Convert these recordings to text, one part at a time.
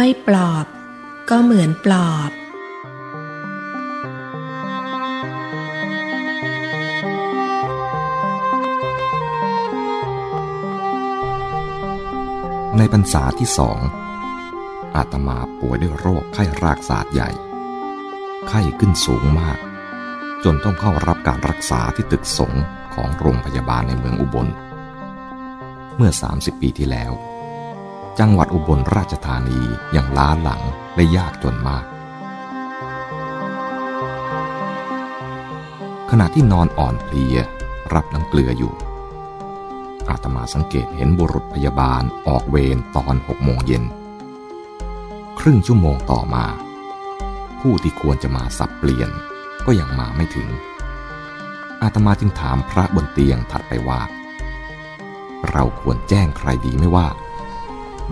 ไม่ปลอบ ก็เหมือนปลอบ ในพรรษาที่สองอาตมาป่วยด้วยโรคไข้รากศาสตร์ใหญ่ ไข้ขึ้นสูงมาก จนต้องเข้ารับการรักษาที่ตึกสงของโรงพยาบาลในเมืองอุบล เมื่อ 30 ปีที่แล้ว จังหวัดอุบลราชธานียังล้าหลังและยากจนมาก ขณะที่นอนอ่อนเพลียรับน้ำเกลืออยู่ อาตมาสังเกตเห็นบุรุษพยาบาลออกเวรตอนหกโมงเย็น ครึ่งชั่วโมงต่อมา ผู้ที่ควรจะมาสับเปลี่ยนก็ยังมาไม่ถึง อาตมาจึงถามพระบนเตียงถัดไปว่า เราควรแจ้งใครดีไม่ว่า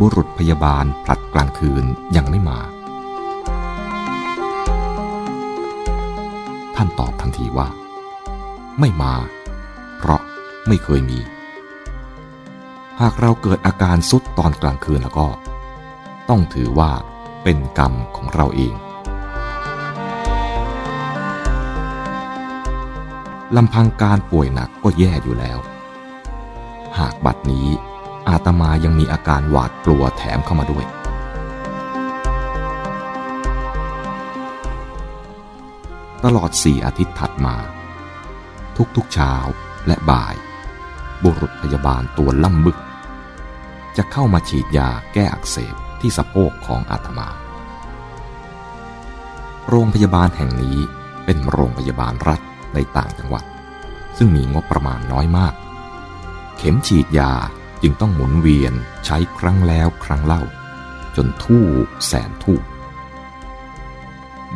บุรุษพยาบาลผลัดกลางคืนยังไม่มา ท่านตอบทันทีว่า ไม่มา เพราะไม่เคยมี หากเราเกิดอาการสุดตอนกลางคืนแล้วก็ ต้องถือว่าเป็นกรรมของเราเองลำพังการป่วยหนักก็แย่อยู่แล้ว หากบัดนี้ อาตมายังมีอาการหวาดกลัวแถมเข้ามาด้วย ตลอดสี่อาทิตย์ถัดมา ทุกๆเช้าและบ่าย บุรุษพยาบาลตัวล่ำบึก จะเข้ามาฉีดยาแก้อักเสบที่สะโพกของอาตมา โรงพยาบาลแห่งนี้เป็นโรงพยาบาลรัฐในต่างจังหวัด ซึ่งมีงบประมาณน้อยมาก เข็มฉีดยา จึงต้องหมุนเวียนใช้ครั้งแล้วครั้งเล่า จนทู่แสนทู่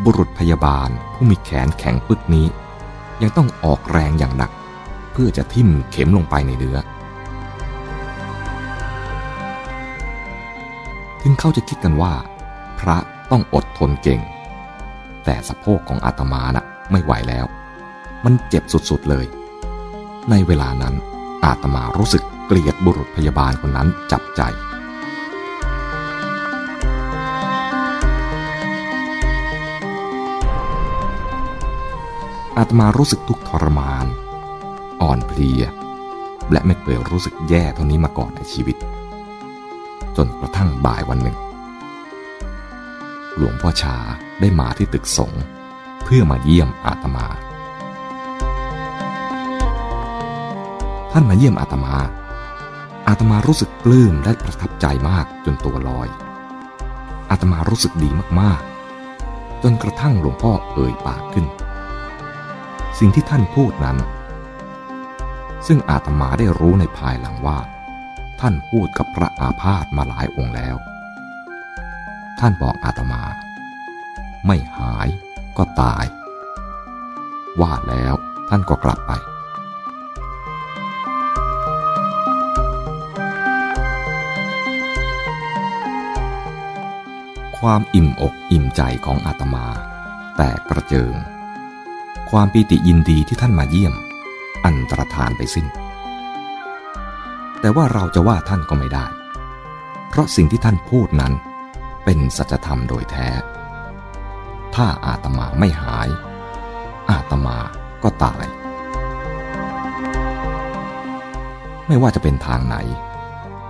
บุรุษพยาบาลผู้มีแขนแข็งปึกนี้ ยังต้องออกแรงอย่างหนัก เพื่อจะทิ่มเข็มลงไปในเนื้อ ถึงเขาจะคิดกันว่า พระต้องอดทนเก่ง แต่สะโพกของอาตมานะ่ะไม่ไหวแล้ว มันเจ็บสุดๆเลย ในเวลานั้นอาตมารู้สึก เกลียดบุรุษพยาบาลคนนั้นจับใจอาตมารู้สึกทุกข์ทรมาน อ่อนเพลีย และไม่เคยรู้สึกแย่เท่านี้มาก่อนในชีวิต จนกระทั่งบ่ายวันหนึ่ง หลวงพ่อชาได้มาที่ตึกสงเพื่อมาเยี่ยมอาตมา ท่านมาเยี่ยมอาตมา อาตมารู้สึกปลื้มและประทับใจมากจนตัวลอย อาตมารู้สึกดีมากๆ จนกระทั่งหลวงพ่อเอ่ยปากขึ้น สิ่งที่ท่านพูดนั้น ซึ่งอาตมาได้รู้ในภายหลังว่า ท่านพูดกับพระอาพาธมาหลายองค์แล้ว ท่านบอกอาตมา ไม่หายก็ตาย ว่าแล้วท่านก็กลับไป ความอิ่มอกอิ่มใจของอาตมา แตกกระเจิง ความปีติยินดีที่ท่านมาเยี่ยม อันตรธานไปสิ้น แต่ว่าเราจะว่าท่านก็ไม่ได้ เพราะสิ่งที่ท่านพูดนั้นเป็นสัจธรรมโดยแท้ ถ้าอาตมาไม่หาย อาตมาก็ตาย ไม่ว่าจะเป็นทางไหน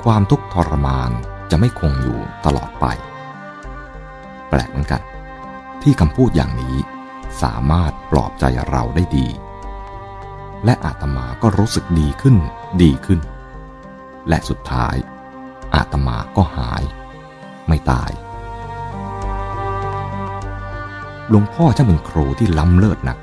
ความทุกข์ทรมานจะไม่คงอยู่ตลอดไป แปลกเหมือนกัน ที่คำพูดอย่างนี้สามารถปลอบใจเราได้ดี และอาตมาก็รู้สึกดีขึ้นดีขึ้น และสุดท้าย อาตมาก็หาย ไม่ตายหลวงพ่อช่างเป็นครูที่ล้ำเลิศนัก